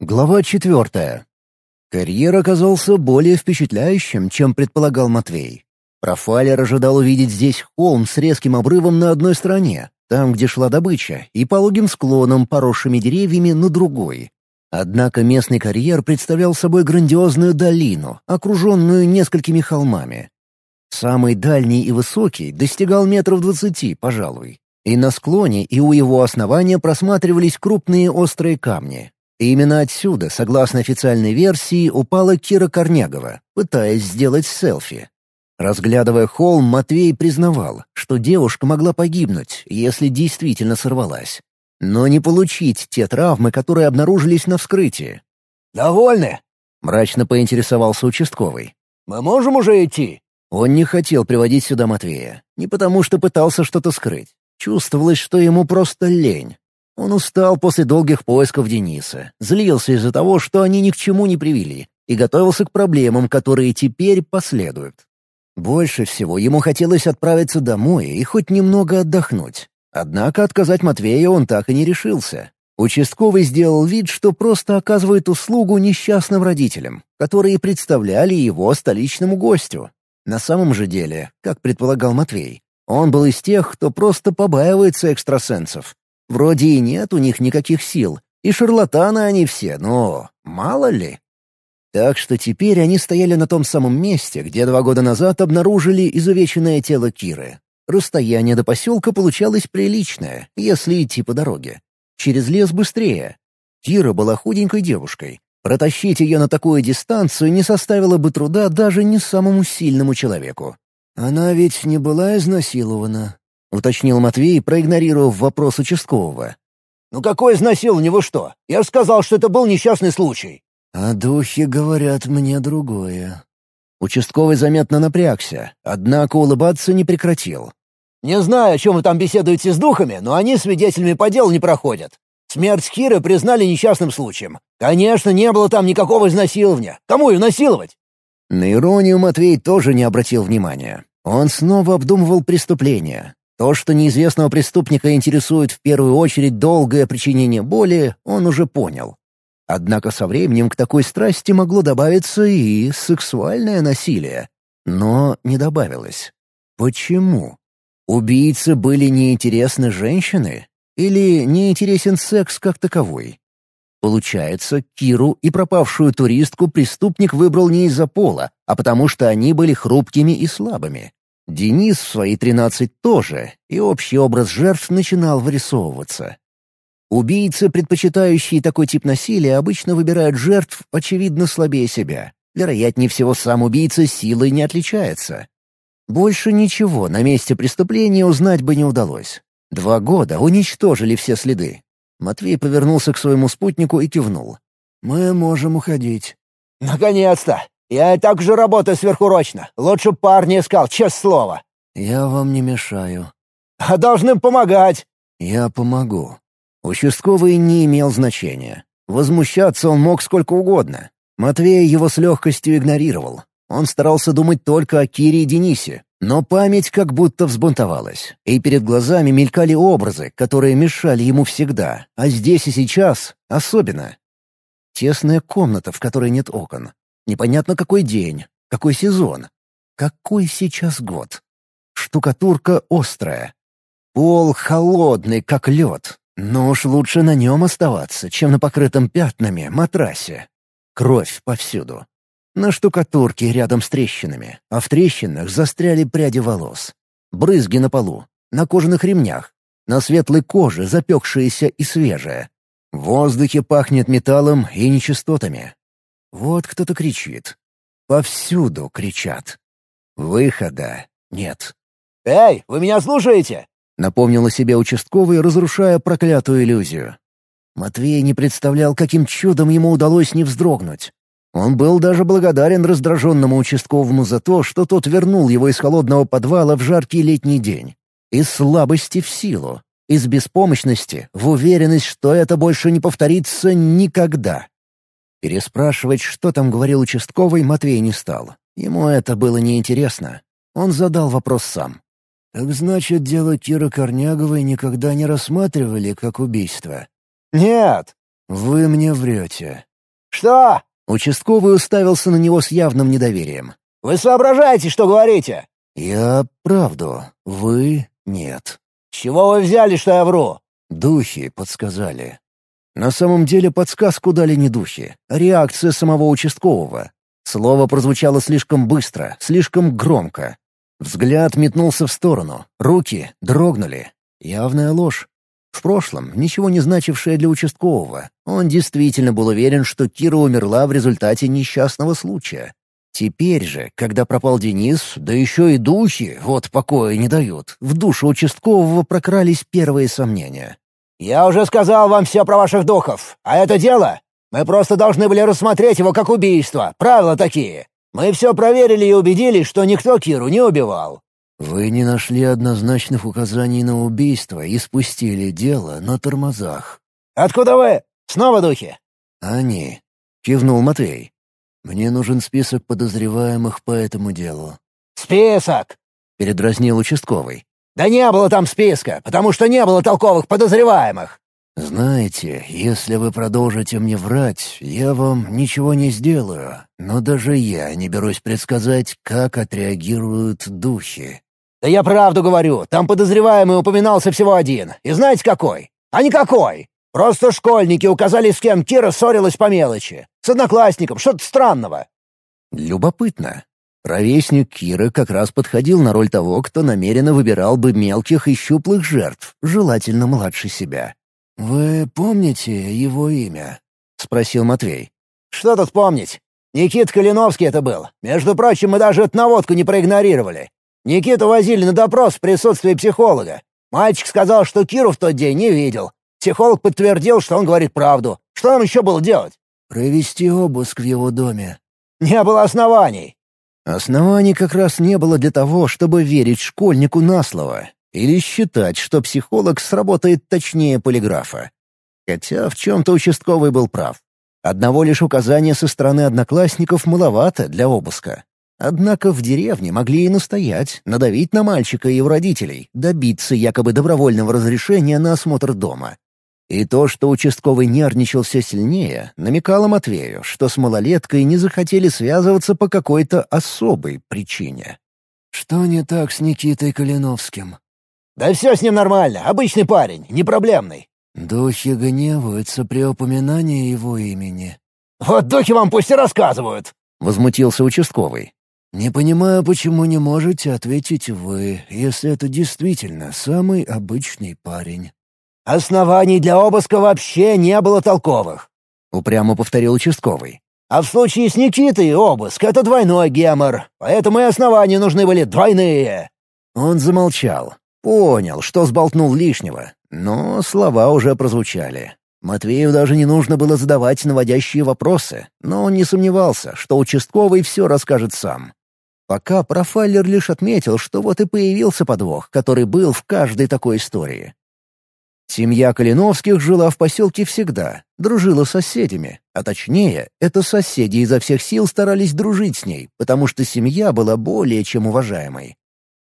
Глава четвертая. Карьер оказался более впечатляющим, чем предполагал Матвей. Профайлер ожидал увидеть здесь холм с резким обрывом на одной стороне, там, где шла добыча, и пологим склоном, поросшими деревьями, на другой. Однако местный карьер представлял собой грандиозную долину, окруженную несколькими холмами. Самый дальний и высокий достигал метров двадцати, пожалуй. И на склоне, и у его основания просматривались крупные острые камни. Именно отсюда, согласно официальной версии, упала Кира Корнягова, пытаясь сделать селфи. Разглядывая холм, Матвей признавал, что девушка могла погибнуть, если действительно сорвалась. Но не получить те травмы, которые обнаружились на вскрытии. «Довольны?» — мрачно поинтересовался участковый. «Мы можем уже идти?» Он не хотел приводить сюда Матвея. Не потому, что пытался что-то скрыть. Чувствовалось, что ему просто лень. Он устал после долгих поисков Дениса, злился из-за того, что они ни к чему не привели, и готовился к проблемам, которые теперь последуют. Больше всего ему хотелось отправиться домой и хоть немного отдохнуть. Однако отказать Матвею он так и не решился. Участковый сделал вид, что просто оказывает услугу несчастным родителям, которые представляли его столичному гостю. На самом же деле, как предполагал Матвей, он был из тех, кто просто побаивается экстрасенсов. Вроде и нет у них никаких сил, и шарлатаны они все, но мало ли. Так что теперь они стояли на том самом месте, где два года назад обнаружили изувеченное тело Киры. Расстояние до поселка получалось приличное, если идти по дороге. Через лес быстрее. Кира была худенькой девушкой, Протащить ее на такую дистанцию не составило бы труда даже не самому сильному человеку. «Она ведь не была изнасилована», — уточнил Матвей, проигнорировав вопрос участкового. «Ну какой изнасил, у него что? Я же сказал, что это был несчастный случай». «А духи говорят мне другое». Участковый заметно напрягся, однако улыбаться не прекратил. «Не знаю, о чем вы там беседуете с духами, но они свидетелями по делу не проходят. Смерть Киры признали несчастным случаем. Конечно, не было там никакого изнасилования. Кому ее насиловать? На иронию Матвей тоже не обратил внимания. Он снова обдумывал преступление. То, что неизвестного преступника интересует в первую очередь долгое причинение боли, он уже понял. Однако со временем к такой страсти могло добавиться и сексуальное насилие. Но не добавилось. Почему? Убийцы были неинтересны женщины? Или не интересен секс как таковой? Получается, Киру и пропавшую туристку преступник выбрал не из-за пола, а потому что они были хрупкими и слабыми. Денис в свои тринадцать тоже, и общий образ жертв начинал вырисовываться. Убийцы, предпочитающие такой тип насилия, обычно выбирают жертв, очевидно, слабее себя. Вероятнее всего, сам убийца силой не отличается. Больше ничего на месте преступления узнать бы не удалось. Два года уничтожили все следы. Матвей повернулся к своему спутнику и кивнул. «Мы можем уходить». «Наконец-то! Я и так же работаю сверхурочно. Лучше парня искал, честное слово». «Я вам не мешаю». «А должны помогать». «Я помогу». Участковый не имел значения. Возмущаться он мог сколько угодно. Матвей его с легкостью игнорировал. Он старался думать только о Кире и Денисе, но память как будто взбунтовалась, и перед глазами мелькали образы, которые мешали ему всегда, а здесь и сейчас особенно. Тесная комната, в которой нет окон. Непонятно какой день, какой сезон, какой сейчас год. Штукатурка острая. Пол холодный, как лед, но уж лучше на нем оставаться, чем на покрытом пятнами матрасе. Кровь повсюду. На штукатурке рядом с трещинами, а в трещинах застряли пряди волос. Брызги на полу, на кожаных ремнях, на светлой коже, запекшаяся и свежая. В воздухе пахнет металлом и нечистотами. Вот кто-то кричит. Повсюду кричат. Выхода нет. «Эй, вы меня слушаете?» — напомнил о себе участковый, разрушая проклятую иллюзию. Матвей не представлял, каким чудом ему удалось не вздрогнуть. Он был даже благодарен раздраженному участковому за то, что тот вернул его из холодного подвала в жаркий летний день. Из слабости в силу, из беспомощности в уверенность, что это больше не повторится никогда. Переспрашивать, что там говорил участковый, Матвей не стал. Ему это было неинтересно. Он задал вопрос сам. «Так значит, дело Киры Корняговой никогда не рассматривали как убийство?» «Нет», «Вы мне врете». «Что?» Участковый уставился на него с явным недоверием. «Вы соображаете, что говорите?» «Я правду. Вы — нет». чего вы взяли, что я вру?» «Духи подсказали». На самом деле подсказку дали не духи, а реакция самого участкового. Слово прозвучало слишком быстро, слишком громко. Взгляд метнулся в сторону, руки дрогнули. Явная ложь. В прошлом, ничего не значившее для участкового, он действительно был уверен, что Кира умерла в результате несчастного случая. Теперь же, когда пропал Денис, да еще и духи, вот покоя не дают, в душу участкового прокрались первые сомнения. «Я уже сказал вам все про ваших духов, а это дело? Мы просто должны были рассмотреть его как убийство, правила такие. Мы все проверили и убедились, что никто Киру не убивал. «Вы не нашли однозначных указаний на убийство и спустили дело на тормозах». «Откуда вы? Снова духи?» «Они», — кивнул Матвей. «Мне нужен список подозреваемых по этому делу». «Список!» — передразнил участковый. «Да не было там списка, потому что не было толковых подозреваемых». «Знаете, если вы продолжите мне врать, я вам ничего не сделаю, но даже я не берусь предсказать, как отреагируют духи». «Да я правду говорю, там подозреваемый упоминался всего один. И знаете какой? А никакой. Просто школьники указали, с кем Кира ссорилась по мелочи. С одноклассником, что-то странного». Любопытно. Ровесник Киры как раз подходил на роль того, кто намеренно выбирал бы мелких и щуплых жертв, желательно младше себя. «Вы помните его имя?» — спросил Матвей. «Что тут помнить? Никит Калиновский это был. Между прочим, мы даже эту наводку не проигнорировали. Никиту возили на допрос в присутствии психолога. Мальчик сказал, что Киру в тот день не видел. Психолог подтвердил, что он говорит правду. Что нам еще было делать? Провести обыск в его доме. Не было оснований. Оснований как раз не было для того, чтобы верить школьнику на слово или считать, что психолог сработает точнее полиграфа. Хотя в чем-то участковый был прав. Одного лишь указания со стороны одноклассников маловато для обыска. Однако в деревне могли и настоять, надавить на мальчика и его родителей, добиться якобы добровольного разрешения на осмотр дома. И то, что участковый нервничал все сильнее, намекало Матвею, что с малолеткой не захотели связываться по какой-то особой причине. «Что не так с Никитой Калиновским?» «Да все с ним нормально, обычный парень, не проблемный». «Духи гневаются при упоминании его имени». «Вот духи вам пусть и рассказывают», — возмутился участковый. «Не понимаю, почему не можете ответить вы, если это действительно самый обычный парень». «Оснований для обыска вообще не было толковых», — упрямо повторил участковый. «А в случае с Никитой обыск — это двойной гемор, поэтому и основания нужны были двойные». Он замолчал. Понял, что сболтнул лишнего, но слова уже прозвучали. Матвею даже не нужно было задавать наводящие вопросы, но он не сомневался, что участковый все расскажет сам. Пока профайлер лишь отметил, что вот и появился подвох, который был в каждой такой истории. Семья Калиновских жила в поселке всегда, дружила с соседями, а точнее, это соседи изо всех сил старались дружить с ней, потому что семья была более чем уважаемой.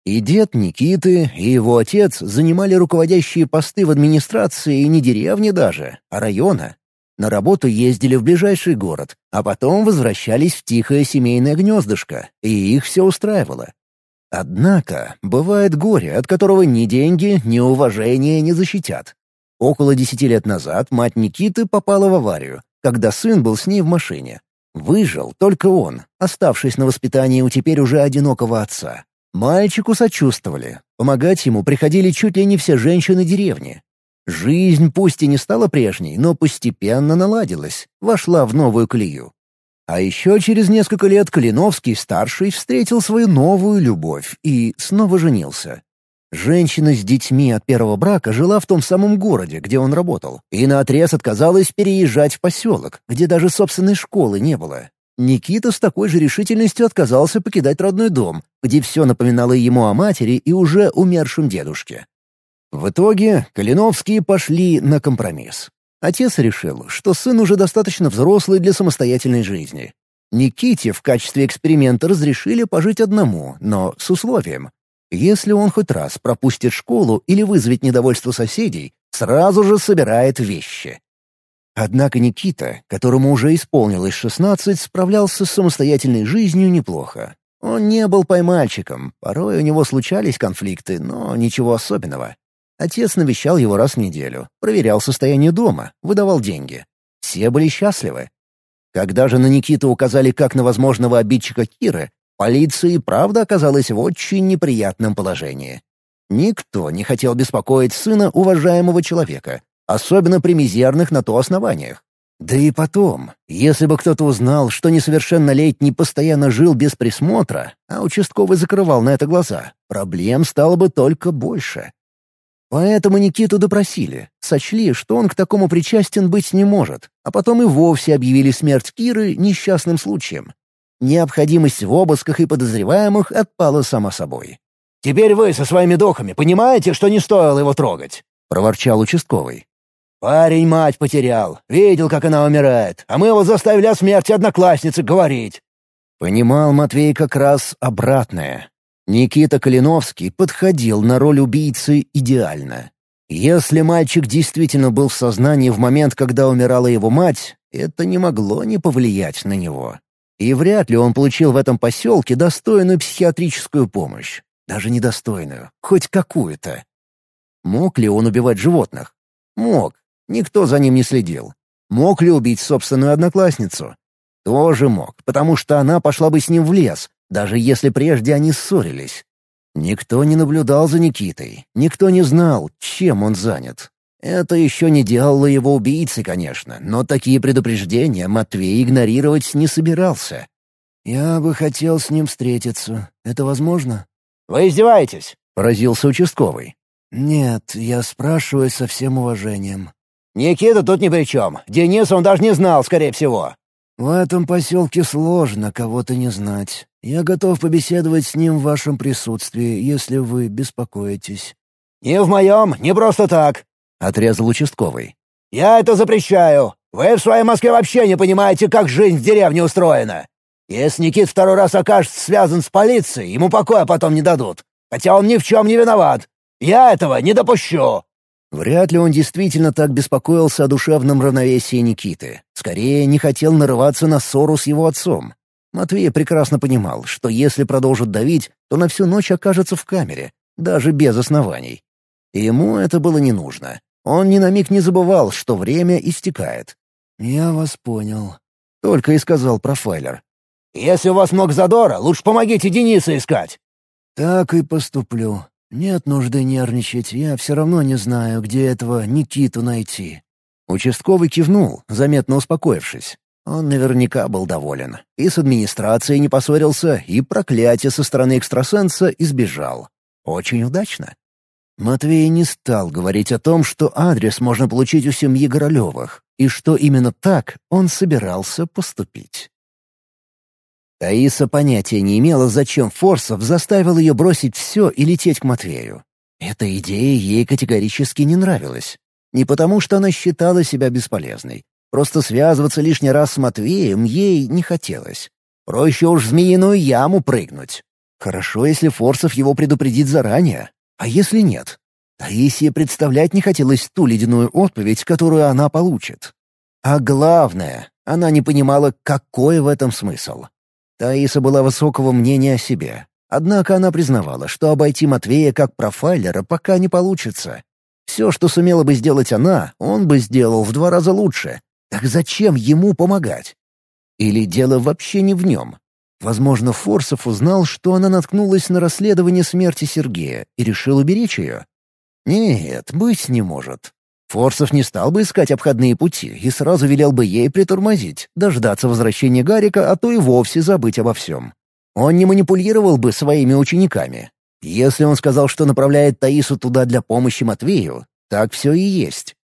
И дед Никиты, и его отец занимали руководящие посты в администрации не деревни даже, а района, на работу ездили в ближайший город, а потом возвращались в тихое семейное гнездышко, и их все устраивало. Однако бывает горе, от которого ни деньги, ни уважение не защитят. Около десяти лет назад мать Никиты попала в аварию, когда сын был с ней в машине. Выжил только он, оставшись на воспитании у теперь уже одинокого отца. Мальчику сочувствовали. Помогать ему приходили чуть ли не все женщины деревни, Жизнь пусть и не стала прежней, но постепенно наладилась, вошла в новую колею. А еще через несколько лет Калиновский-старший встретил свою новую любовь и снова женился. Женщина с детьми от первого брака жила в том самом городе, где он работал, и наотрез отказалась переезжать в поселок, где даже собственной школы не было. Никита с такой же решительностью отказался покидать родной дом, где все напоминало ему о матери и уже умершем дедушке. В итоге Калиновские пошли на компромисс. Отец решил, что сын уже достаточно взрослый для самостоятельной жизни. Никите в качестве эксперимента разрешили пожить одному, но с условием. Если он хоть раз пропустит школу или вызовет недовольство соседей, сразу же собирает вещи. Однако Никита, которому уже исполнилось шестнадцать, справлялся с самостоятельной жизнью неплохо. Он не был поймальчиком, порой у него случались конфликты, но ничего особенного. Отец навещал его раз в неделю, проверял состояние дома, выдавал деньги. Все были счастливы. Когда же на Никиту указали как на возможного обидчика Киры, полиция и правда оказалась в очень неприятном положении. Никто не хотел беспокоить сына уважаемого человека, особенно при мизерных на то основаниях. Да и потом, если бы кто-то узнал, что несовершеннолетний постоянно жил без присмотра, а участковый закрывал на это глаза, проблем стало бы только больше. Поэтому Никиту допросили, сочли, что он к такому причастен быть не может, а потом и вовсе объявили смерть Киры несчастным случаем. Необходимость в обысках и подозреваемых отпала само собой. «Теперь вы со своими духами понимаете, что не стоило его трогать?» — проворчал участковый. «Парень мать потерял, видел, как она умирает, а мы его заставили о смерти одноклассницы говорить». Понимал Матвей как раз обратное. Никита Калиновский подходил на роль убийцы идеально. Если мальчик действительно был в сознании в момент, когда умирала его мать, это не могло не повлиять на него. И вряд ли он получил в этом поселке достойную психиатрическую помощь. Даже недостойную, хоть какую-то. Мог ли он убивать животных? Мог. Никто за ним не следил. Мог ли убить собственную одноклассницу? Тоже мог, потому что она пошла бы с ним в лес, даже если прежде они ссорились. Никто не наблюдал за Никитой, никто не знал, чем он занят. Это еще не делало его убийцей, конечно, но такие предупреждения Матвей игнорировать не собирался. «Я бы хотел с ним встретиться. Это возможно?» «Вы издеваетесь?» — поразился участковый. «Нет, я спрашиваю со всем уважением. «Никита тут ни при чем. Денис он даже не знал, скорее всего». «В этом поселке сложно кого-то не знать. Я готов побеседовать с ним в вашем присутствии, если вы беспокоитесь». «Не в моем, не просто так», — отрезал участковый. «Я это запрещаю. Вы в своей Москве вообще не понимаете, как жизнь в деревне устроена. Если Никит второй раз окажется связан с полицией, ему покоя потом не дадут. Хотя он ни в чем не виноват. Я этого не допущу». Вряд ли он действительно так беспокоился о душевном равновесии Никиты. Скорее, не хотел нарываться на ссору с его отцом. Матвей прекрасно понимал, что если продолжит давить, то на всю ночь окажется в камере, даже без оснований. И ему это было не нужно. Он ни на миг не забывал, что время истекает. «Я вас понял», — только и сказал профайлер. «Если у вас много задора, лучше помогите Дениса искать». «Так и поступлю. «Нет нужды нервничать, я все равно не знаю, где этого Никиту найти». Участковый кивнул, заметно успокоившись. Он наверняка был доволен. И с администрацией не поссорился, и проклятие со стороны экстрасенса избежал. Очень удачно. Матвей не стал говорить о том, что адрес можно получить у семьи Горолевых, и что именно так он собирался поступить. Таиса понятия не имела, зачем Форсов заставил ее бросить все и лететь к Матвею. Эта идея ей категорически не нравилась. Не потому, что она считала себя бесполезной. Просто связываться лишний раз с Матвеем ей не хотелось. Проще уж в змеиную яму прыгнуть. Хорошо, если Форсов его предупредит заранее. А если нет? Таисии представлять не хотелось ту ледяную отповедь, которую она получит. А главное, она не понимала, какой в этом смысл. Таиса была высокого мнения о себе. Однако она признавала, что обойти Матвея как профайлера пока не получится. Все, что сумела бы сделать она, он бы сделал в два раза лучше. Так зачем ему помогать? Или дело вообще не в нем? Возможно, Форсов узнал, что она наткнулась на расследование смерти Сергея и решил уберечь ее. Нет, быть не может. Форсов не стал бы искать обходные пути и сразу велел бы ей притормозить, дождаться возвращения Гарика, а то и вовсе забыть обо всем. Он не манипулировал бы своими учениками. Если он сказал, что направляет Таису туда для помощи Матвею, так все и есть.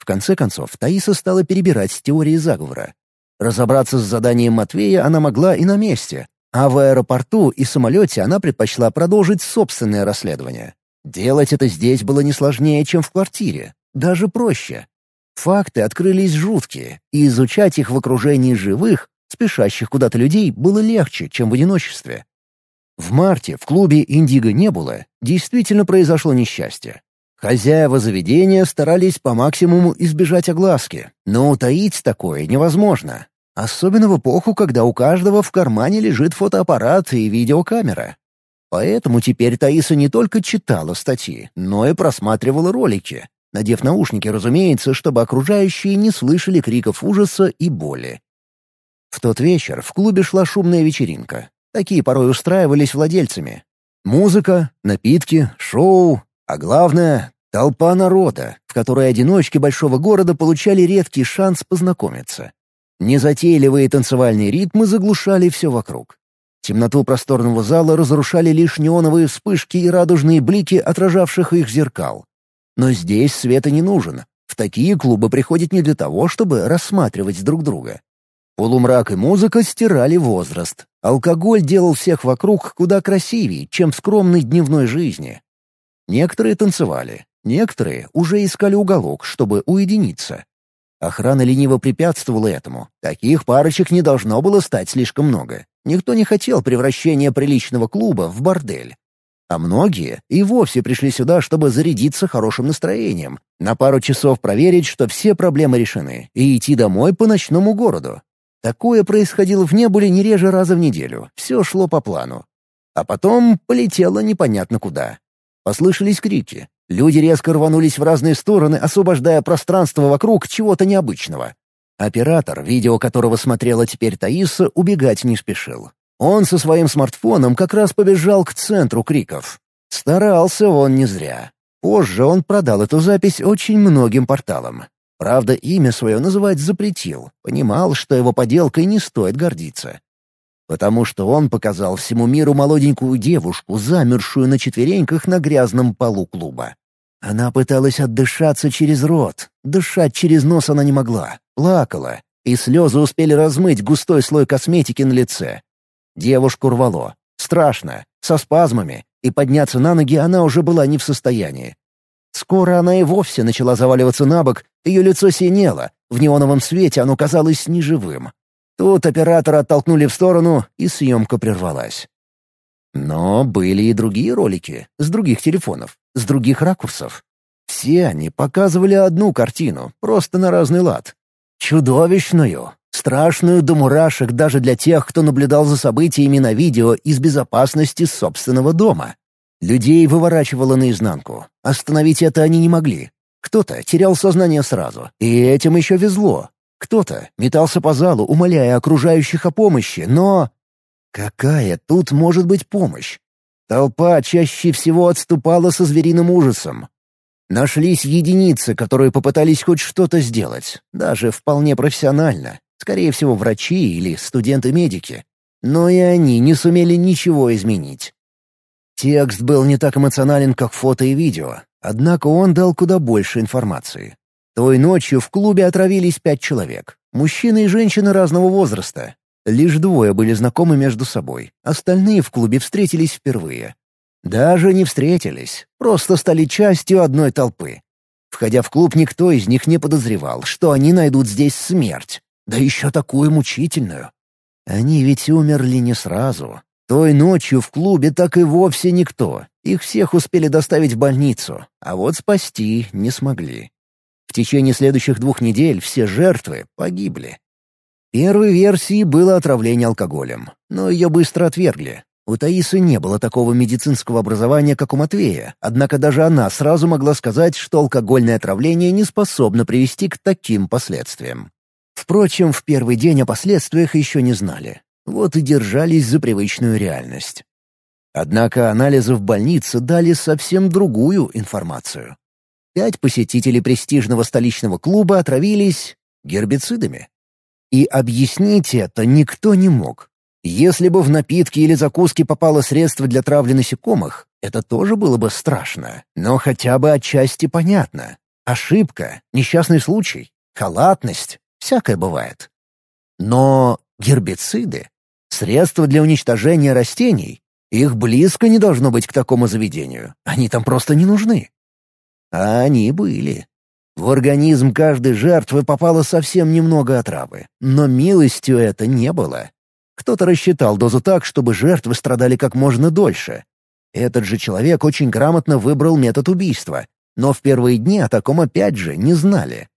В конце концов, Таиса стала перебирать теории заговора. Разобраться с заданием Матвея она могла и на месте, а в аэропорту и самолете она предпочла продолжить собственное расследование. Делать это здесь было не сложнее, чем в квартире. Даже проще. Факты открылись жуткие, и изучать их в окружении живых, спешащих куда-то людей, было легче, чем в одиночестве. В марте в клубе «Индиго было» действительно произошло несчастье. Хозяева заведения старались по максимуму избежать огласки, но утаить такое невозможно. Особенно в эпоху, когда у каждого в кармане лежит фотоаппарат и видеокамера. Поэтому теперь Таиса не только читала статьи, но и просматривала ролики, надев наушники, разумеется, чтобы окружающие не слышали криков ужаса и боли. В тот вечер в клубе шла шумная вечеринка. Такие порой устраивались владельцами. Музыка, напитки, шоу, а главное — толпа народа, в которой одиночки большого города получали редкий шанс познакомиться. Незатейливые танцевальные ритмы заглушали все вокруг. Темноту просторного зала разрушали лишь неоновые вспышки и радужные блики отражавших их зеркал. Но здесь света не нужен. В такие клубы приходят не для того, чтобы рассматривать друг друга. Полумрак и музыка стирали возраст. Алкоголь делал всех вокруг куда красивее, чем в скромной дневной жизни. Некоторые танцевали, некоторые уже искали уголок, чтобы уединиться. Охрана лениво препятствовала этому. Таких парочек не должно было стать слишком много. Никто не хотел превращения приличного клуба в бордель. А многие и вовсе пришли сюда, чтобы зарядиться хорошим настроением, на пару часов проверить, что все проблемы решены, и идти домой по ночному городу. Такое происходило в Небуле не реже раза в неделю. Все шло по плану. А потом полетело непонятно куда. Послышались крики. Люди резко рванулись в разные стороны, освобождая пространство вокруг чего-то необычного. Оператор, видео которого смотрела теперь Таиса, убегать не спешил. Он со своим смартфоном как раз побежал к центру криков. Старался он не зря. Позже он продал эту запись очень многим порталам. Правда, имя свое называть запретил, понимал, что его поделкой не стоит гордиться. Потому что он показал всему миру молоденькую девушку, замершую на четвереньках на грязном полу клуба. Она пыталась отдышаться через рот, дышать через нос она не могла, плакала, и слезы успели размыть густой слой косметики на лице. Девушку рвало. Страшно, со спазмами, и подняться на ноги она уже была не в состоянии. Скоро она и вовсе начала заваливаться на бок, ее лицо синело, в неоновом свете оно казалось неживым. Тут оператора оттолкнули в сторону, и съемка прервалась. Но были и другие ролики, с других телефонов, с других ракурсов. Все они показывали одну картину, просто на разный лад. Чудовищную, страшную до мурашек даже для тех, кто наблюдал за событиями на видео из безопасности собственного дома. Людей выворачивало наизнанку. Остановить это они не могли. Кто-то терял сознание сразу, и этим еще везло. Кто-то метался по залу, умоляя окружающих о помощи, но... Какая тут может быть помощь? Толпа чаще всего отступала со звериным ужасом. Нашлись единицы, которые попытались хоть что-то сделать, даже вполне профессионально, скорее всего, врачи или студенты-медики. Но и они не сумели ничего изменить. Текст был не так эмоционален, как фото и видео, однако он дал куда больше информации. Той ночью в клубе отравились пять человек. Мужчины и женщины разного возраста. Лишь двое были знакомы между собой, остальные в клубе встретились впервые. Даже не встретились, просто стали частью одной толпы. Входя в клуб, никто из них не подозревал, что они найдут здесь смерть, да еще такую мучительную. Они ведь умерли не сразу, той ночью в клубе так и вовсе никто. Их всех успели доставить в больницу, а вот спасти не смогли. В течение следующих двух недель все жертвы погибли. Первой версией было отравление алкоголем, но ее быстро отвергли. У Таисы не было такого медицинского образования, как у Матвея, однако даже она сразу могла сказать, что алкогольное отравление не способно привести к таким последствиям. Впрочем, в первый день о последствиях еще не знали. Вот и держались за привычную реальность. Однако анализы в больнице дали совсем другую информацию. Пять посетителей престижного столичного клуба отравились гербицидами. И объяснить это никто не мог. Если бы в напитки или закуски попало средство для травли насекомых, это тоже было бы страшно, но хотя бы отчасти понятно. Ошибка, несчастный случай, халатность — всякое бывает. Но гербициды Средства для уничтожения растений? Их близко не должно быть к такому заведению. Они там просто не нужны. А они были. В организм каждой жертвы попало совсем немного отравы, но милостью это не было. Кто-то рассчитал дозу так, чтобы жертвы страдали как можно дольше. Этот же человек очень грамотно выбрал метод убийства. но в первые дни о таком опять же не знали.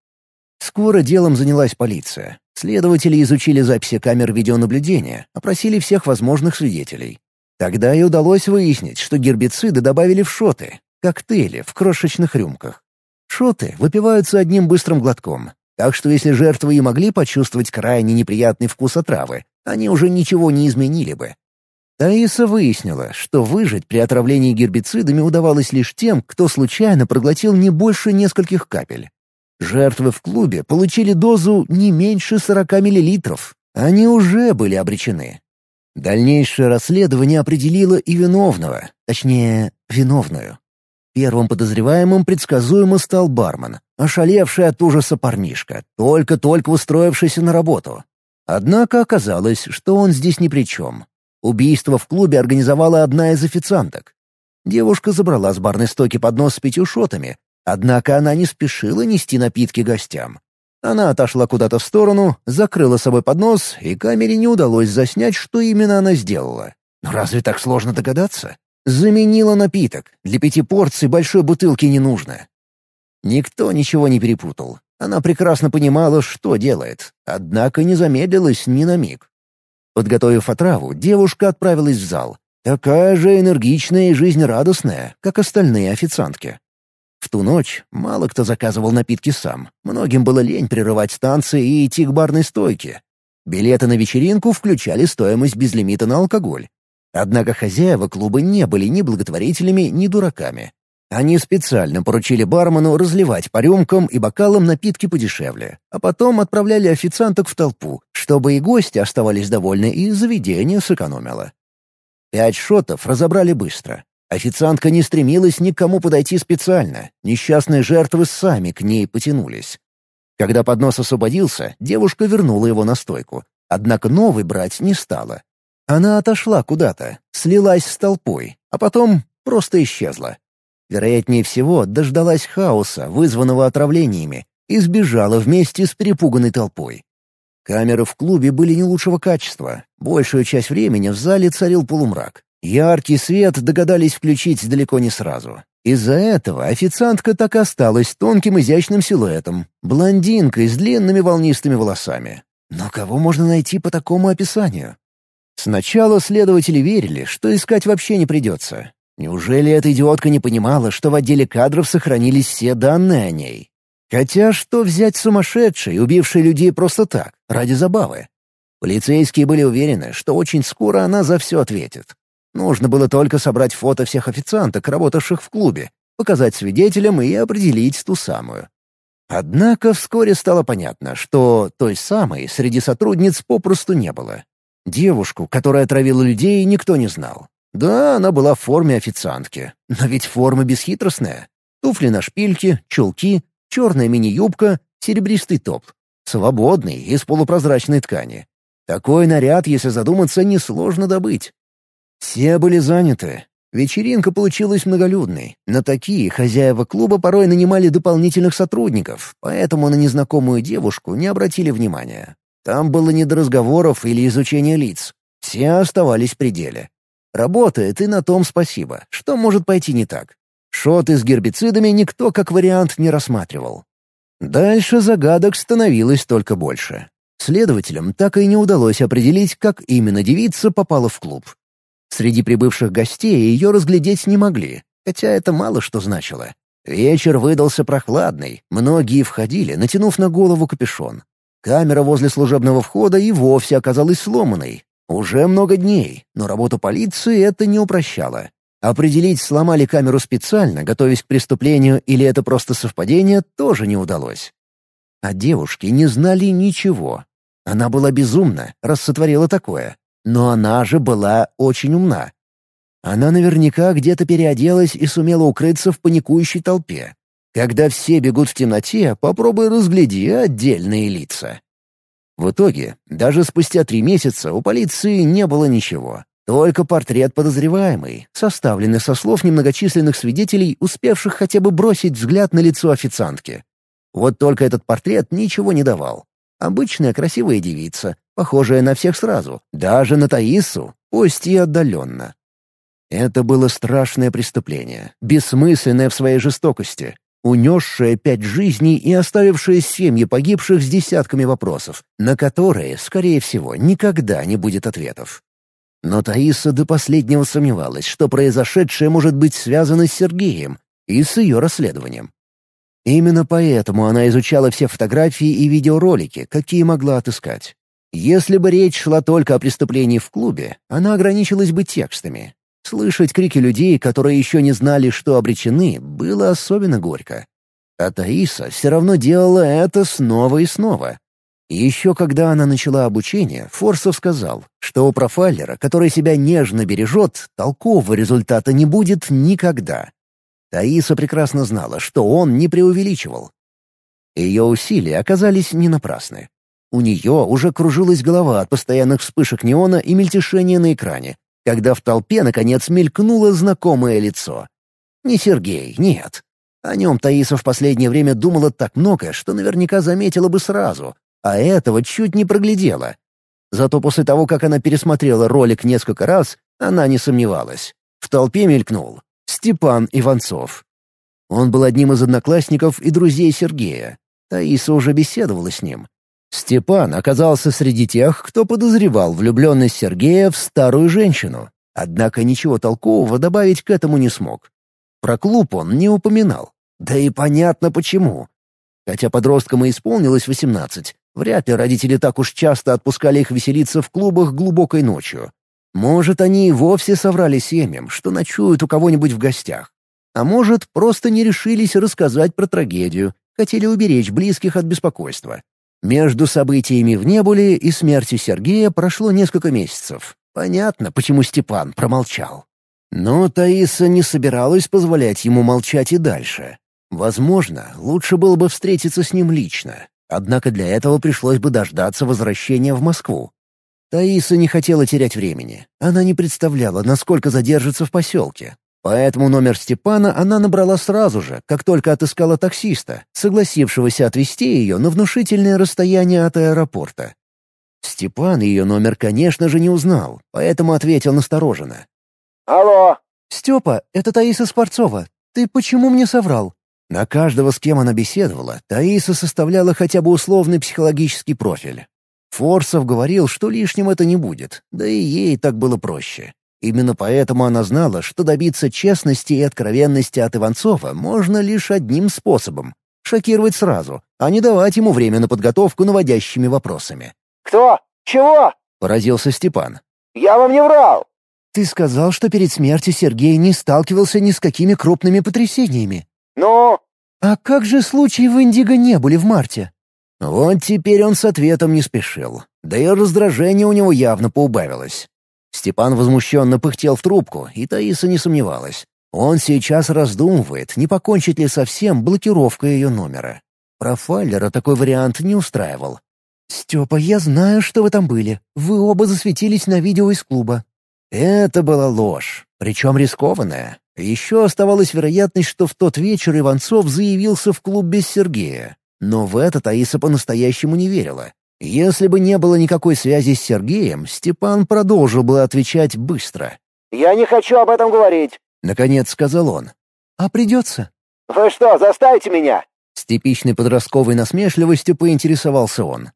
Скоро делом занялась полиция. Следователи изучили записи камер видеонаблюдения, опросили всех возможных свидетелей. Тогда и удалось выяснить, что гербициды добавили в шоты, коктейли в крошечных рюмках. Шоты выпиваются одним быстрым глотком, так что если жертвы и могли почувствовать крайне неприятный вкус отравы, они уже ничего не изменили бы. Таиса выяснила, что выжить при отравлении гербицидами удавалось лишь тем, кто случайно проглотил не больше нескольких капель. Жертвы в клубе получили дозу не меньше 40 мл. Они уже были обречены. Дальнейшее расследование определило и виновного, точнее, виновную. Первым подозреваемым предсказуемо стал бармен, ошалевший от ужаса парнишка, только-только устроившийся на работу. Однако оказалось, что он здесь ни при чем. Убийство в клубе организовала одна из официанток. Девушка забрала с барной стойки поднос с пятью шотами, однако она не спешила нести напитки гостям. Она отошла куда-то в сторону, закрыла собой поднос, и камере не удалось заснять, что именно она сделала. Но разве так сложно догадаться? Заменила напиток. Для пяти порций большой бутылки не нужно. Никто ничего не перепутал. Она прекрасно понимала, что делает, однако не замедлилась ни на миг. Подготовив отраву, девушка отправилась в зал. Такая же энергичная и жизнерадостная, как остальные официантки. В ту ночь мало кто заказывал напитки сам. Многим было лень прерывать станции и идти к барной стойке. Билеты на вечеринку включали стоимость без лимита на алкоголь. Однако хозяева клуба не были ни благотворителями, ни дураками. Они специально поручили бармену разливать по рюмкам и бокалам напитки подешевле, а потом отправляли официанток в толпу, чтобы и гости оставались довольны, и заведение сэкономило. Пять шотов разобрали быстро. Официантка не стремилась никому подойти специально, несчастные жертвы сами к ней потянулись. Когда поднос освободился, девушка вернула его на стойку, однако новый брать не стала. Она отошла куда-то, слилась с толпой, а потом просто исчезла. Вероятнее всего, дождалась хаоса, вызванного отравлениями, и сбежала вместе с перепуганной толпой. Камеры в клубе были не лучшего качества. Большую часть времени в зале царил полумрак. Яркий свет догадались включить далеко не сразу. Из-за этого официантка так и осталась тонким изящным силуэтом, блондинкой с длинными волнистыми волосами. Но кого можно найти по такому описанию? Сначала следователи верили, что искать вообще не придется. Неужели эта идиотка не понимала, что в отделе кадров сохранились все данные о ней? Хотя что взять сумасшедшей, убившей людей просто так, ради забавы? Полицейские были уверены, что очень скоро она за все ответит. Нужно было только собрать фото всех официанток, работавших в клубе, показать свидетелям и определить ту самую. Однако вскоре стало понятно, что той самой среди сотрудниц попросту не было. Девушку, которая отравила людей, никто не знал. Да, она была в форме официантки, но ведь форма бесхитростная. Туфли на шпильке, чулки, черная мини-юбка, серебристый топ. Свободный, из полупрозрачной ткани. Такой наряд, если задуматься, несложно добыть. Все были заняты. Вечеринка получилась многолюдной. На такие хозяева клуба порой нанимали дополнительных сотрудников, поэтому на незнакомую девушку не обратили внимания. Там было не до разговоров или изучения лиц. Все оставались в пределе. Работает, и на том спасибо. Что может пойти не так? Шоты с гербицидами никто как вариант не рассматривал. Дальше загадок становилось только больше. Следователям так и не удалось определить, как именно девица попала в клуб. Среди прибывших гостей ее разглядеть не могли, хотя это мало что значило. Вечер выдался прохладный, многие входили, натянув на голову капюшон. Камера возле служебного входа и вовсе оказалась сломанной. Уже много дней, но работу полиции это не упрощало. Определить, сломали камеру специально, готовясь к преступлению, или это просто совпадение, тоже не удалось. А девушки не знали ничего. Она была безумна, раз сотворила такое. Но она же была очень умна. Она наверняка где-то переоделась и сумела укрыться в паникующей толпе. Когда все бегут в темноте, попробуй разгляди отдельные лица. В итоге, даже спустя три месяца у полиции не было ничего. Только портрет подозреваемый, составленный со слов немногочисленных свидетелей, успевших хотя бы бросить взгляд на лицо официантки. Вот только этот портрет ничего не давал. Обычная красивая девица, похожая на всех сразу, даже на Таису, пусть и отдаленно. Это было страшное преступление, бессмысленное в своей жестокости. унесшая пять жизней и оставившая семьи погибших с десятками вопросов, на которые, скорее всего, никогда не будет ответов. Но Таиса до последнего сомневалась, что произошедшее может быть связано с Сергеем и с ее расследованием. Именно поэтому она изучала все фотографии и видеоролики, какие могла отыскать. Если бы речь шла только о преступлении в клубе, она ограничилась бы текстами. Слышать крики людей, которые еще не знали, что обречены, было особенно горько. А Таиса все равно делала это снова и снова. Еще когда она начала обучение, Форсов сказал, что у профайлера, который себя нежно бережет, толкового результата не будет никогда. Таиса прекрасно знала, что он не преувеличивал. Ее усилия оказались не напрасны. У нее уже кружилась голова от постоянных вспышек неона и мельтешения на экране, когда в толпе, наконец, мелькнуло знакомое лицо. Не Сергей, нет. О нем Таиса в последнее время думала так много, что наверняка заметила бы сразу, а этого чуть не проглядела. Зато после того, как она пересмотрела ролик несколько раз, она не сомневалась. В толпе мелькнул Степан Иванцов. Он был одним из одноклассников и друзей Сергея. Таиса уже беседовала с ним. Степан оказался среди тех, кто подозревал влюбленность Сергея в старую женщину. Однако ничего толкового добавить к этому не смог. Про клуб он не упоминал. Да и понятно почему. Хотя подросткам и исполнилось 18, вряд ли родители так уж часто отпускали их веселиться в клубах глубокой ночью. Может, они и вовсе соврали семьям, что ночуют у кого-нибудь в гостях. А может, просто не решились рассказать про трагедию, хотели уберечь близких от беспокойства. Между событиями в Небуле и смертью Сергея прошло несколько месяцев. Понятно, почему Степан промолчал. Но Таиса не собиралась позволять ему молчать и дальше. Возможно, лучше было бы встретиться с ним лично. Однако для этого пришлось бы дождаться возвращения в Москву. Таиса не хотела терять времени. Она не представляла, насколько задержится в поселке. Поэтому номер Степана она набрала сразу же, как только отыскала таксиста, согласившегося отвезти ее на внушительное расстояние от аэропорта. Степан ее номер, конечно же, не узнал, поэтому ответил настороженно. «Алло!» «Степа, это Таиса Скворцова. Ты почему мне соврал?» На каждого, с кем она беседовала, Таиса составляла хотя бы условный психологический профиль. Форсов говорил, что лишним это не будет, да и ей так было проще. Именно поэтому она знала, что добиться честности и откровенности от Иванцова можно лишь одним способом — шокировать сразу, а не давать ему время на подготовку наводящими вопросами. «Кто? Чего?» — поразился Степан. «Я вам не врал!» «Ты сказал, что перед смертью Сергей не сталкивался ни с какими крупными потрясениями». «Ну?» «А как же случаи в Индиго не были в марте?» Вот теперь он с ответом не спешил. Да и раздражение у него явно поубавилось. Степан возмущенно пыхтел в трубку, и Таиса не сомневалась. Он сейчас раздумывает, не покончит ли совсем блокировка ее номера. Профайлера такой вариант не устраивал. «Степа, я знаю, что вы там были. Вы оба засветились на видео из клуба». Это была ложь, причем рискованная. Еще оставалась вероятность, что в тот вечер Иванцов заявился в клуб без Сергея. Но в это Таиса по-настоящему не верила. Если бы не было никакой связи с Сергеем, Степан продолжил бы отвечать быстро. «Я не хочу об этом говорить», — наконец сказал он. «А придется?» «Вы что, заставите меня?» С типичной подростковой насмешливостью поинтересовался он.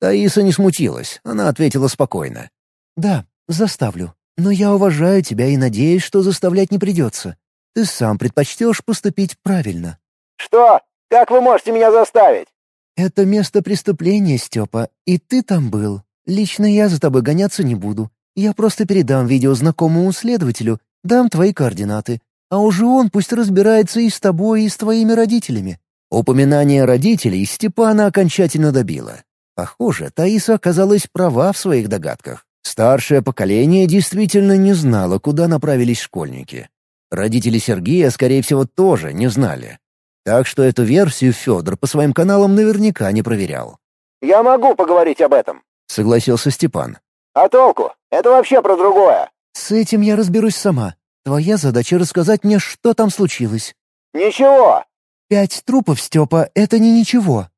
Таиса не смутилась, она ответила спокойно. «Да, заставлю. Но я уважаю тебя и надеюсь, что заставлять не придется. Ты сам предпочтешь поступить правильно». «Что? Как вы можете меня заставить?» «Это место преступления, Степа, и ты там был. Лично я за тобой гоняться не буду. Я просто передам видео знакомому следователю, дам твои координаты, а уже он пусть разбирается и с тобой, и с твоими родителями». Упоминание родителей Степана окончательно добило. Похоже, Таиса оказалась права в своих догадках. Старшее поколение действительно не знало, куда направились школьники. Родители Сергея, скорее всего, тоже не знали. Так что эту версию Федор по своим каналам наверняка не проверял. «Я могу поговорить об этом», — согласился Степан. «А толку? Это вообще про другое». «С этим я разберусь сама. Твоя задача — рассказать мне, что там случилось». «Ничего». «Пять трупов, Степа, — это не ничего».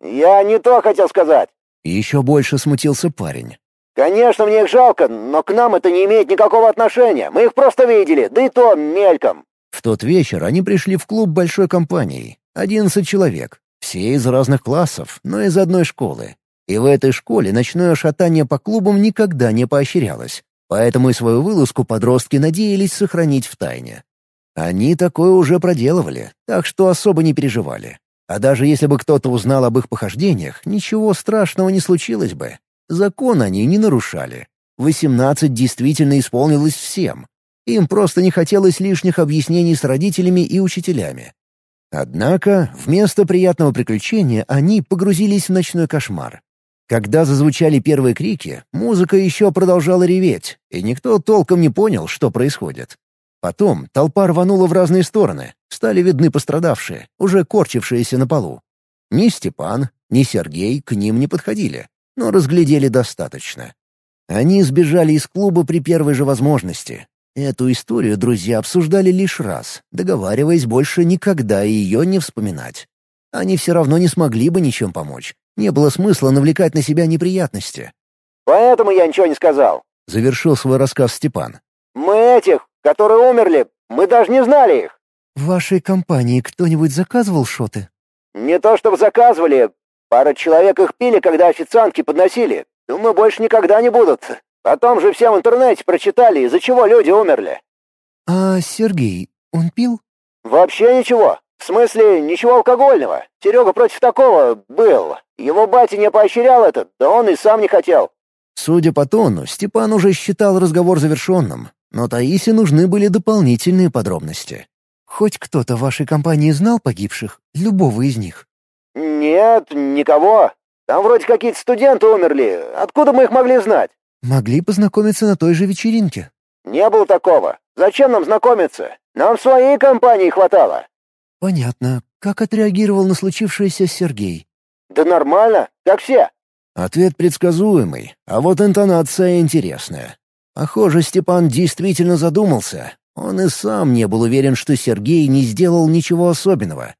«Я не то хотел сказать». Еще больше смутился парень. «Конечно, мне их жалко, но к нам это не имеет никакого отношения. Мы их просто видели, да и то мельком». В тот вечер они пришли в клуб большой компанией. Одиннадцать человек. Все из разных классов, но из одной школы. И в этой школе ночное шатание по клубам никогда не поощрялось. Поэтому и свою вылазку подростки надеялись сохранить в тайне. Они такое уже проделывали, так что особо не переживали. А даже если бы кто-то узнал об их похождениях, ничего страшного не случилось бы. Закон они не нарушали. Восемнадцать действительно исполнилось всем. Им просто не хотелось лишних объяснений с родителями и учителями. Однако, вместо приятного приключения они погрузились в ночной кошмар. Когда зазвучали первые крики, музыка еще продолжала реветь, и никто толком не понял, что происходит. Потом толпа рванула в разные стороны, стали видны пострадавшие, уже корчившиеся на полу. Ни Степан, ни Сергей к ним не подходили, но разглядели достаточно. Они сбежали из клуба при первой же возможности. Эту историю друзья обсуждали лишь раз, договариваясь больше никогда ее не вспоминать. Они все равно не смогли бы ничем помочь, не было смысла навлекать на себя неприятности. «Поэтому я ничего не сказал», — завершил свой рассказ Степан. «Мы этих, которые умерли, мы даже не знали их». «В вашей компании кто-нибудь заказывал шоты?» «Не то чтобы заказывали. Пара человек их пили, когда официантки подносили. Думаю, больше никогда не будут. Потом же все в интернете прочитали, из-за чего люди умерли». «А Сергей, он пил?» «Вообще ничего. В смысле, ничего алкогольного. Серега против такого был. Его батя не поощрял это, да он и сам не хотел». Судя по тону, Степан уже считал разговор завершенным, но Таисе нужны были дополнительные подробности. «Хоть кто-то в вашей компании знал погибших? Любого из них?» «Нет, никого. Там вроде какие-то студенты умерли. Откуда мы их могли знать?» «Могли познакомиться на той же вечеринке». «Не было такого. Зачем нам знакомиться? Нам своей компании хватало». «Понятно. Как отреагировал на случившееся Сергей?» «Да нормально, как все». Ответ предсказуемый, а вот интонация интересная. Похоже, Степан действительно задумался. Он и сам не был уверен, что Сергей не сделал ничего особенного.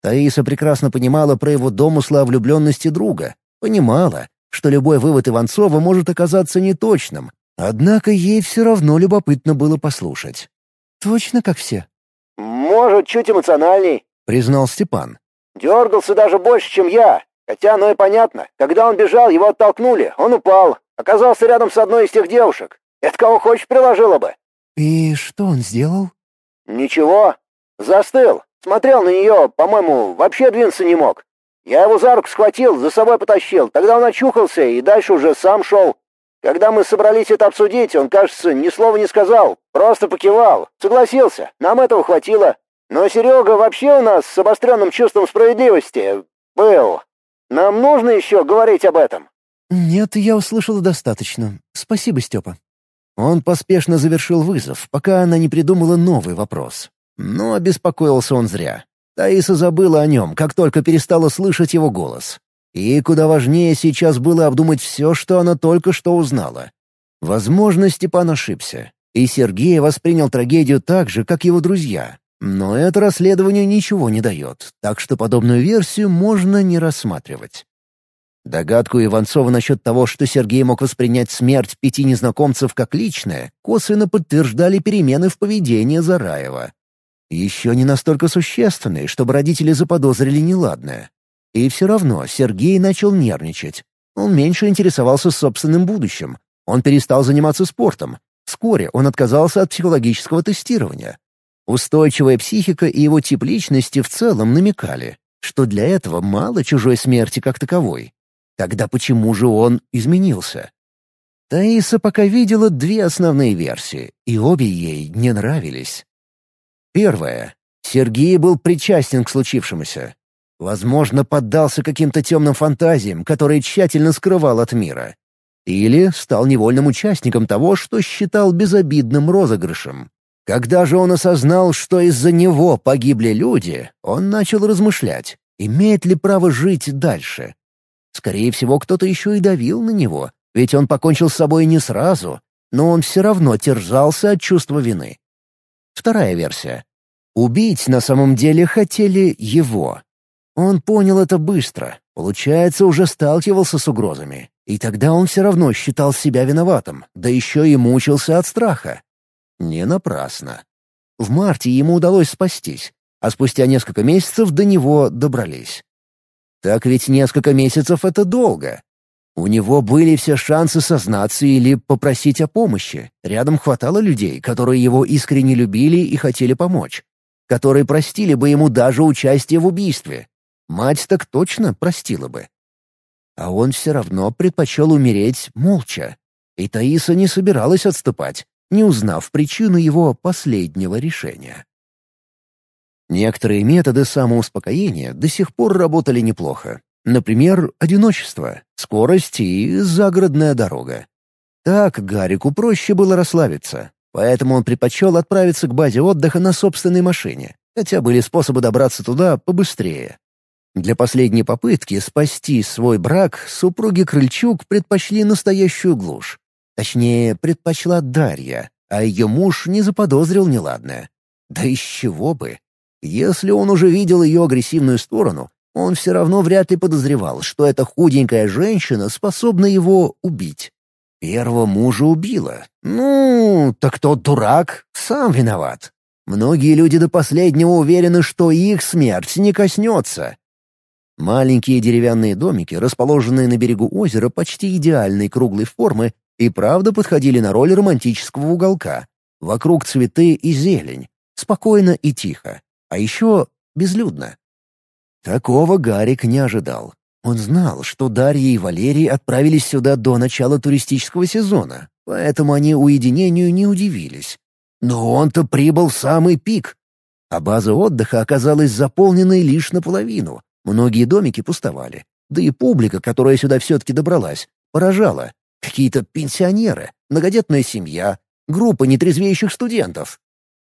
Таиса прекрасно понимала про его домыслы о влюбленности друга. Понимала, что любой вывод Иванцова может оказаться неточным. Однако ей все равно любопытно было послушать. «Точно как все?» «Может, чуть эмоциональней», — признал Степан. «Дергался даже больше, чем я. Хотя оно и понятно. Когда он бежал, его оттолкнули, он упал. Оказался рядом с одной из тех девушек. Это кого хочешь приложила бы». «И что он сделал?» «Ничего. Застыл. Смотрел на нее, по-моему, вообще двинуться не мог. Я его за руку схватил, за собой потащил. Тогда он очухался и дальше уже сам шел. Когда мы собрались это обсудить, он, кажется, ни слова не сказал, просто покивал, согласился, нам этого хватило. Но Серега вообще у нас с обостренным чувством справедливости был. Нам нужно еще говорить об этом?» «Нет, я услышала достаточно. Спасибо, Степа». Он поспешно завершил вызов, пока она не придумала новый вопрос. Но обеспокоился он зря. Таиса забыла о нем, как только перестала слышать его голос. И куда важнее сейчас было обдумать все, что она только что узнала. Возможно, Степан ошибся, и Сергей воспринял трагедию так же, как его друзья. Но это расследование ничего не дает, так что подобную версию можно не рассматривать. Догадку Иванцова насчет того, что Сергей мог воспринять смерть пяти незнакомцев как личное, косвенно подтверждали перемены в поведении Зараева. Еще не настолько существенные, чтобы родители заподозрили неладное. И все равно Сергей начал нервничать. Он меньше интересовался собственным будущим. Он перестал заниматься спортом. Вскоре он отказался от психологического тестирования. Устойчивая психика и его тип личности в целом намекали, что для этого мало чужой смерти как таковой. Тогда почему же он изменился? Таиса пока видела две основные версии, и обе ей не нравились. Первая. Сергей был причастен к случившемуся. Возможно, поддался каким-то темным фантазиям, которые тщательно скрывал от мира. Или стал невольным участником того, что считал безобидным розыгрышем. Когда же он осознал, что из-за него погибли люди, он начал размышлять, имеет ли право жить дальше. Скорее всего, кто-то еще и давил на него, ведь он покончил с собой не сразу, но он все равно терзался от чувства вины. Вторая версия. Убить на самом деле хотели его, он понял это быстро, получается, уже сталкивался с угрозами. И тогда он все равно считал себя виноватым, да еще и мучился от страха. Не напрасно. В марте ему удалось спастись. а спустя несколько месяцев до него добрались. Так ведь несколько месяцев — это долго. У него были все шансы сознаться или попросить о помощи. Рядом хватало людей, которые его искренне любили и хотели помочь. Которые простили бы ему даже участие в убийстве. Мать так точно простила бы. А он все равно предпочел умереть молча. И Таиса не собиралась отступать, не узнав причину его последнего решения. Некоторые методы самоуспокоения до сих пор работали неплохо. Например, одиночество, скорость и загородная дорога. Так Гарику проще было расслабиться, поэтому он предпочел отправиться к базе отдыха на собственной машине, хотя были способы добраться туда побыстрее. Для последней попытки спасти свой брак супруги Крыльчук предпочли настоящую глушь. Точнее, предпочла Дарья, а ее муж не заподозрил неладное. Да из чего бы? Если он уже видел ее агрессивную сторону, он все равно вряд ли подозревал, что эта худенькая женщина способна его убить. Первого мужа убила. Ну, так тот дурак сам виноват. Многие люди до последнего уверены, что их смерть не коснется. Маленькие деревянные домики, расположенные на берегу озера почти идеальной круглой формы, и правда подходили на роль романтического уголка. Вокруг цветы и зелень. Спокойно и тихо. А еще безлюдно. Такого Гарик не ожидал. Он знал, что Дарья и Валерий отправились сюда до начала туристического сезона, поэтому они уединению не удивились. Но он-то прибыл в самый пик. А база отдыха оказалась заполненной лишь наполовину. Многие домики пустовали. Да и публика, которая сюда все-таки добралась, поражала. Какие-то пенсионеры, многодетная семья, группа нетрезвеющих студентов.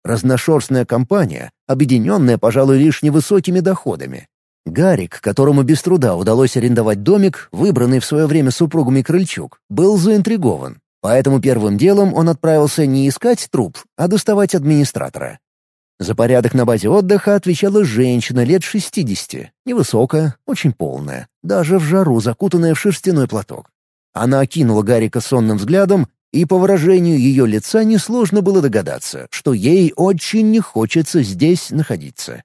Разношерстная компания, объединенная, пожалуй, лишь невысокими доходами. Гарик, которому без труда удалось арендовать домик, выбранный в свое время супругами Крыльчук, был заинтригован. Поэтому первым делом он отправился не искать труп, а доставать администратора. За порядок на базе отдыха отвечала женщина лет 60, невысокая, очень полная, даже в жару закутанная в шерстяной платок. Она окинула Гарика сонным взглядом, и по выражению ее лица несложно было догадаться, что ей очень не хочется здесь находиться.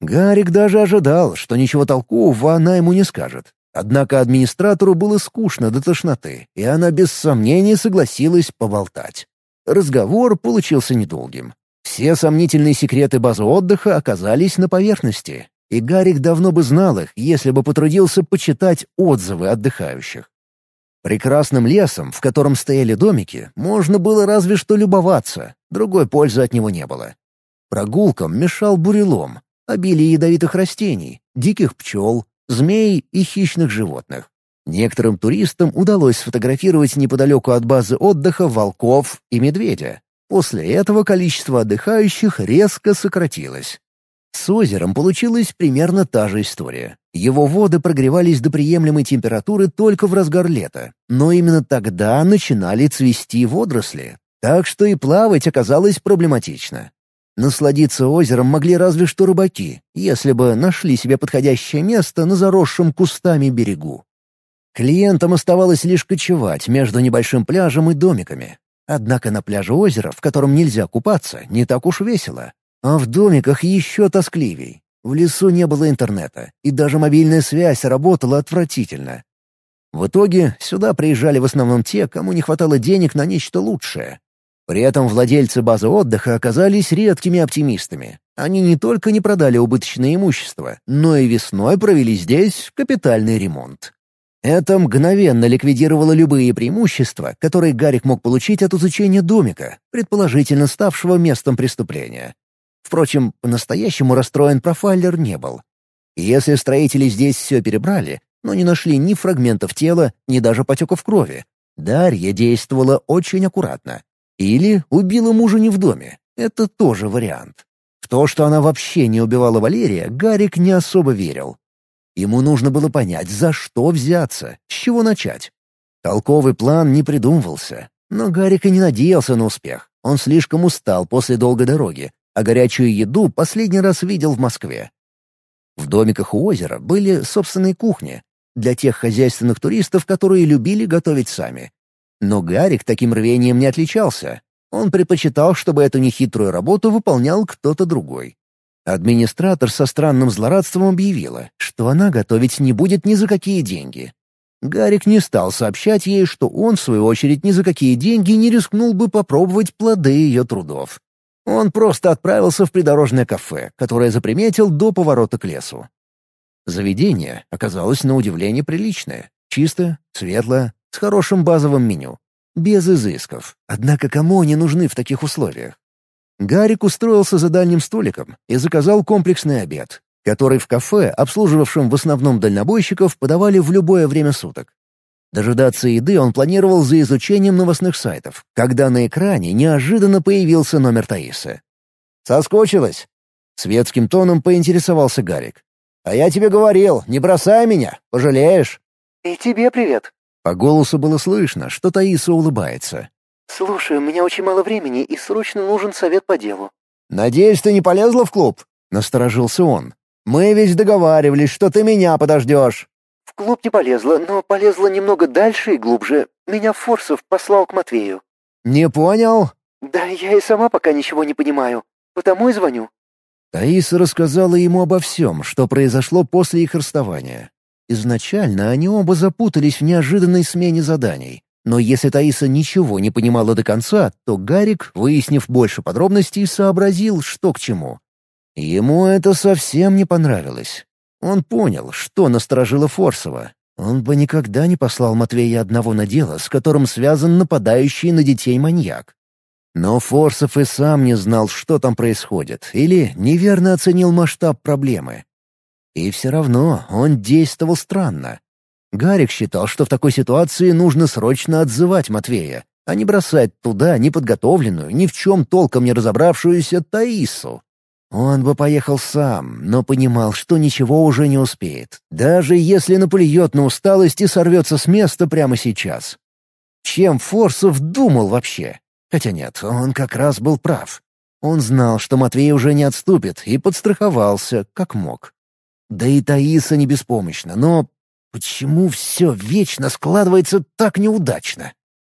Гарик даже ожидал, что ничего толкового она ему не скажет. Однако администратору было скучно до тошноты, и она без сомнений согласилась поболтать. Разговор получился недолгим. Все сомнительные секреты базы отдыха оказались на поверхности, и Гарик давно бы знал их, если бы потрудился почитать отзывы отдыхающих. Прекрасным лесом, в котором стояли домики, можно было разве что любоваться, другой пользы от него не было. Прогулкам мешал бурелом, обилие ядовитых растений, диких пчел, змей и хищных животных. Некоторым туристам удалось сфотографировать неподалеку от базы отдыха волков и медведя. После этого количество отдыхающих резко сократилось. С озером получилась примерно та же история. Его воды прогревались до приемлемой температуры только в разгар лета, но именно тогда начинали цвести водоросли, так что и плавать оказалось проблематично. Насладиться озером могли разве что рыбаки, если бы нашли себе подходящее место на заросшем кустами берегу. Клиентам оставалось лишь кочевать между небольшим пляжем и домиками. Однако на пляже озера, в котором нельзя купаться, не так уж весело. А в домиках еще тоскливей. В лесу не было интернета, и даже мобильная связь работала отвратительно. В итоге сюда приезжали в основном те, кому не хватало денег на нечто лучшее. При этом владельцы базы отдыха оказались редкими оптимистами. Они не только не продали убыточное имущество, но и весной провели здесь капитальный ремонт. Это мгновенно ликвидировало любые преимущества, которые Гарик мог получить от изучения домика, предположительно ставшего местом преступления. Впрочем, по-настоящему расстроен профайлер не был. Если строители здесь все перебрали, но не нашли ни фрагментов тела, ни даже потеков крови, Дарья действовала очень аккуратно. Или убила мужа не в доме. Это тоже вариант. В то, что она вообще не убивала Валерия, Гарик не особо верил. Ему нужно было понять, за что взяться, с чего начать. Толковый план не придумывался, но Гарик и не надеялся на успех. Он слишком устал после долгой дороги, а горячую еду последний раз видел в Москве. В домиках у озера были собственные кухни для тех хозяйственных туристов, которые любили готовить сами. Но Гарик таким рвением не отличался. Он предпочитал, чтобы эту нехитрую работу выполнял кто-то другой. Администратор со странным злорадством объявила, что она готовить не будет ни за какие деньги. Гарик не стал сообщать ей, что он, в свою очередь, ни за какие деньги не рискнул бы попробовать плоды ее трудов. Он просто отправился в придорожное кафе, которое заприметил до поворота к лесу. Заведение оказалось на удивление приличное. Чистое, светлое, с хорошим базовым меню. Без изысков. Однако кому они нужны в таких условиях? Гарик устроился за дальним столиком и заказал комплексный обед, который в кафе, обслуживавшем в основном дальнобойщиков, подавали в любое время суток. Дожидаться еды он планировал за изучением новостных сайтов, когда на экране неожиданно появился номер Таисы. «Соскучилась?» Светским тоном поинтересовался Гарик. «А я тебе говорил, не бросай меня, пожалеешь». «И тебе привет». По голосу было слышно, что Таиса улыбается. «Слушай, у меня очень мало времени и срочно нужен совет по делу». «Надеюсь, ты не полезла в клуб?» — насторожился он. «Мы ведь договаривались, что ты меня подождешь». В клуб не полезла, но полезла немного дальше и глубже. Меня Форсов послал к Матвею. «Не понял?» «Да я и сама пока ничего не понимаю. Потому и звоню». Таиса рассказала ему обо всем, что произошло после их расставания. Изначально они оба запутались в неожиданной смене заданий. Но если Таиса ничего не понимала до конца, то Гарик, выяснив больше подробностей, сообразил, что к чему. Ему это совсем не понравилось. Он понял, что насторожило Форсова. Он бы никогда не послал Матвея одного на дело, с которым связан нападающий на детей маньяк. Но Форсов и сам не знал, что там происходит, или неверно оценил масштаб проблемы. И все равно он действовал странно. Гарик считал, что в такой ситуации нужно срочно отзывать Матвея, а не бросать туда неподготовленную, ни в чем толком не разобравшуюся Таису. Он бы поехал сам, но понимал, что ничего уже не успеет, даже если наплюет на усталость и сорвется с места прямо сейчас. Чем Форсов думал вообще? Хотя нет, он как раз был прав. Он знал, что Матвей уже не отступит, и подстраховался, как мог. Да и Таиса не беспомощна, но почему все вечно складывается так неудачно?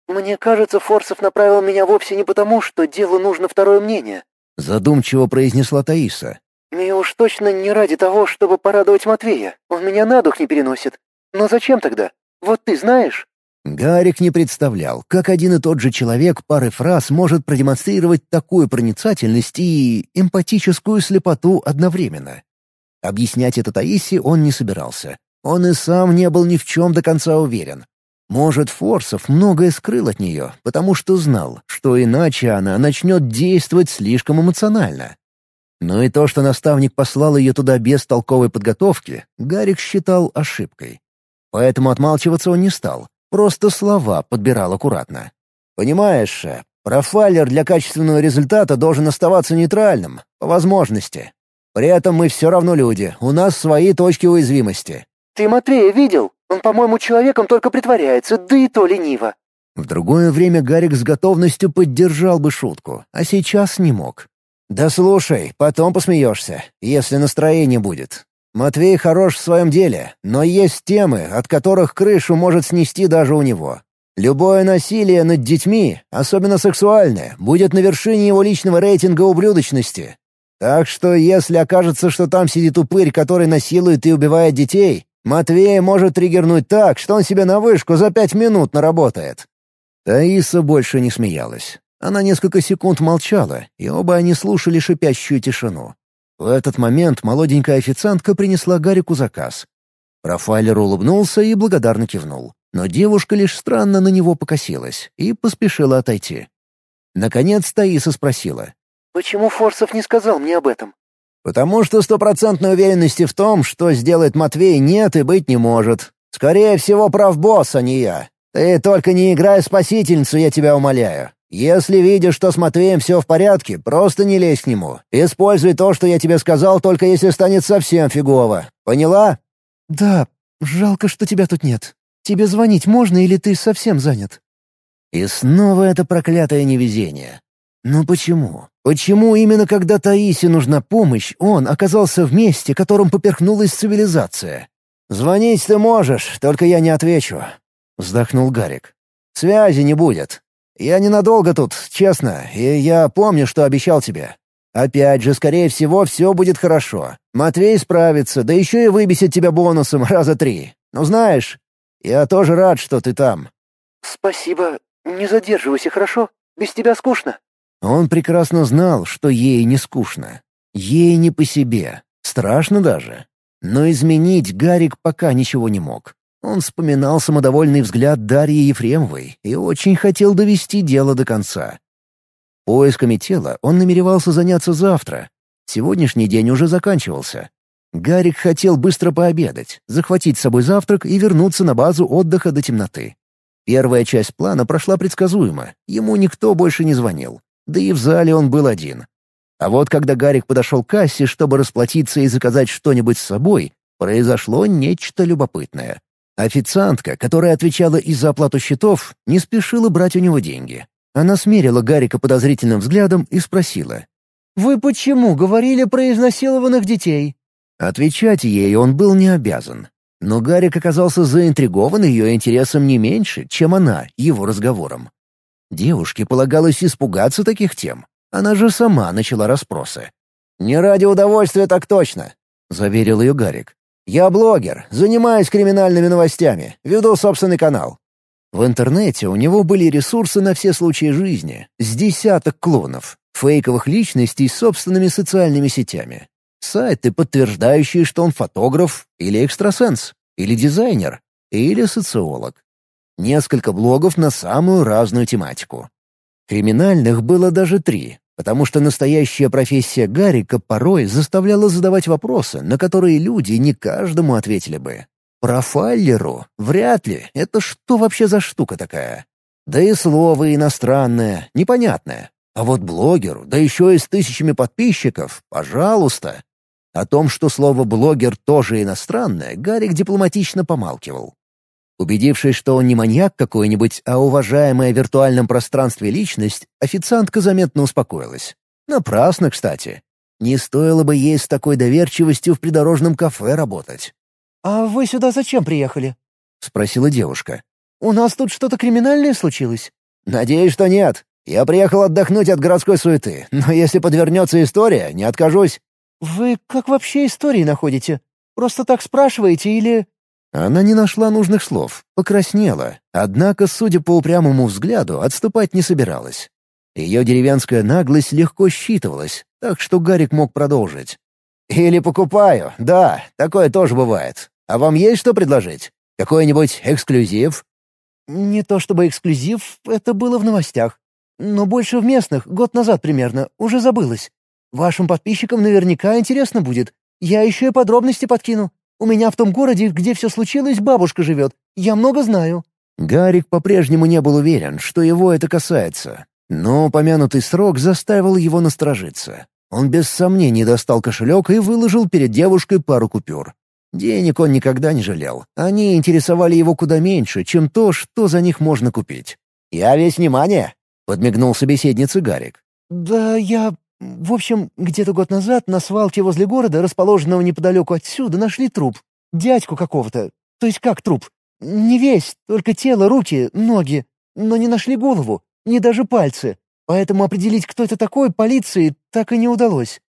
«Мне кажется, Форсов направил меня вовсе не потому, что делу нужно второе мнение», — задумчиво произнесла Таиса. «И уж точно не ради того, чтобы порадовать Матвея. Он меня на дух не переносит. Но зачем тогда? Вот ты знаешь?» Гарик не представлял, как один и тот же человек пары фраз может продемонстрировать такую проницательность и эмпатическую слепоту одновременно. Объяснять это Таисе он не собирался. Он и сам не был ни в чем до конца уверен. Может, Форсов многое скрыл от нее, потому что знал, что иначе она начнет действовать слишком эмоционально. Но и то, что наставник послал ее туда без толковой подготовки, Гарик считал ошибкой. Поэтому отмалчиваться он не стал, Просто слова подбирал аккуратно. «Понимаешь, профайлер для качественного результата должен оставаться нейтральным, по возможности. При этом мы все равно люди, у нас свои точки уязвимости». «Ты Матвея видел? Он, по-моему, человеком только притворяется, да и то лениво». В другое время Гарик с готовностью поддержал бы шутку, а сейчас не мог. «Да слушай, потом посмеешься, если настроение будет. Матвей хорош в своем деле, но есть темы, от которых крышу может снести даже у него. Любое насилие над детьми, особенно сексуальное, будет на вершине его личного рейтинга ублюдочности. Так что если окажется, что там сидит упырь, который насилует и убивает детей, Матвей может триггернуть так, что он себе на вышку за пять минут наработает». Таиса больше не смеялась. Она несколько секунд молчала, и оба они слушали шипящую тишину. В этот момент молоденькая официантка принесла Гарику заказ. Профайлер улыбнулся и благодарно кивнул. Но девушка лишь странно на него покосилась и поспешила отойти. Наконец Таиса спросила. «Почему Форсов не сказал мне об этом?» «Потому что стопроцентной уверенности в том, что сделает Матвей, нет и быть не может. Скорее всего, прав босс, а не я. Ты только не играй спасительницу, я тебя умоляю. Если видишь, что с Матвеем все в порядке, просто не лезь к нему. Используй то, что я тебе сказал, только если станет совсем фигово. Поняла?» «Да, жалко, что тебя тут нет. Тебе звонить можно или ты совсем занят?» И снова это проклятое невезение. Но почему? Почему именно когда Таисе нужна помощь, он оказался в месте, которым поперхнулась цивилизация? «Звонить ты можешь, только я не отвечу», — вздохнул Гарик. «Связи не будет. Я ненадолго тут, честно, и я помню, что обещал тебе. Опять же, скорее всего, все будет хорошо. Матвей справится, да еще и выбесит тебя бонусом раза три. Ну знаешь, я тоже рад, что ты там». «Спасибо. Не задерживайся, хорошо? Без тебя скучно». Он прекрасно знал, что ей не скучно. Ей не по себе. Страшно даже. Но изменить Гарик пока ничего не мог. Он вспоминал самодовольный взгляд Дарьи Ефремовой и очень хотел довести дело до конца. Поисками тела он намеревался заняться завтра. Сегодняшний день уже заканчивался. Гарик хотел быстро пообедать, захватить с собой завтрак и вернуться на базу отдыха до темноты. Первая часть плана прошла предсказуемо, ему никто больше не звонил. Да и в зале он был один. А вот когда Гарик подошел к кассе, чтобы расплатиться и заказать что-нибудь с собой, произошло нечто любопытное. Официантка, которая отвечала и за оплату счетов, не спешила брать у него деньги. Она смерила Гарика подозрительным взглядом и спросила. «Вы почему говорили про изнасилованных детей?» Отвечать ей он был не обязан. Но Гарик оказался заинтригован ее интересом не меньше, чем она, его разговором. Девушке полагалось испугаться таких тем. Она же сама начала расспросы. «Не ради удовольствия так точно», — заверил ее Гарик. «Я блогер, занимаюсь криминальными новостями, веду собственный канал». В интернете у него были ресурсы на все случаи жизни, с десяток клонов, фейковых личностей с собственными социальными сетями. Сайты, подтверждающие, что он фотограф или экстрасенс, или дизайнер, или социолог. Несколько блогов на самую разную тематику. Криминальных было даже три, потому что настоящая профессия Гарика порой заставляла задавать вопросы, на которые люди не каждому ответили бы. Профайлеру? Вряд ли. Это что вообще за штука такая? Да и слово иностранное, непонятное. А вот блогеру, да еще и с тысячами подписчиков, пожалуйста. О том, что слово «блогер» тоже иностранное, Гарик дипломатично помалкивал. Убедившись, что он не маньяк какой-нибудь, а уважаемая в виртуальном пространстве личность, официантка заметно успокоилась. Напрасно, кстати. Не стоило бы ей с такой доверчивостью в придорожном кафе работать. «А вы сюда зачем приехали?» — спросила девушка. «У нас тут что-то криминальное случилось?» «Надеюсь, что нет. Я приехал отдохнуть от городской суеты, но если подвернется история, не откажусь». «Вы как вообще истории находите? Просто так спрашиваете или...» Она не нашла нужных слов, покраснела, однако, судя по упрямому взгляду, отступать не собиралась. Ее деревенская наглость легко считывалась, так что Гарик мог продолжить. «Или покупаю, да, такое тоже бывает. А вам есть что предложить? Какой-нибудь эксклюзив?» «Не то чтобы эксклюзив, это было в новостях. Но больше в местных, год назад примерно, уже забылось. Вашим подписчикам наверняка интересно будет. Я еще и подробности подкину. У меня в том городе, где все случилось, бабушка живет. Я много знаю». Гарик по-прежнему не был уверен, что его это касается. Но упомянутый срок заставил его насторожиться. Он без сомнений достал кошелек и выложил перед девушкой пару купюр. Денег он никогда не жалел. Они интересовали его куда меньше, чем то, что за них можно купить. «Я весь внимание», — подмигнул собеседнице Гарик. «Да я... В общем, где-то год назад на свалке возле города, расположенного неподалеку отсюда, нашли труп. Дядьку какого-то. То есть как труп? Не весь, только тело, руки, ноги. Но не нашли голову, ни даже пальцы. Поэтому определить, кто это такой, полиции так и не удалось.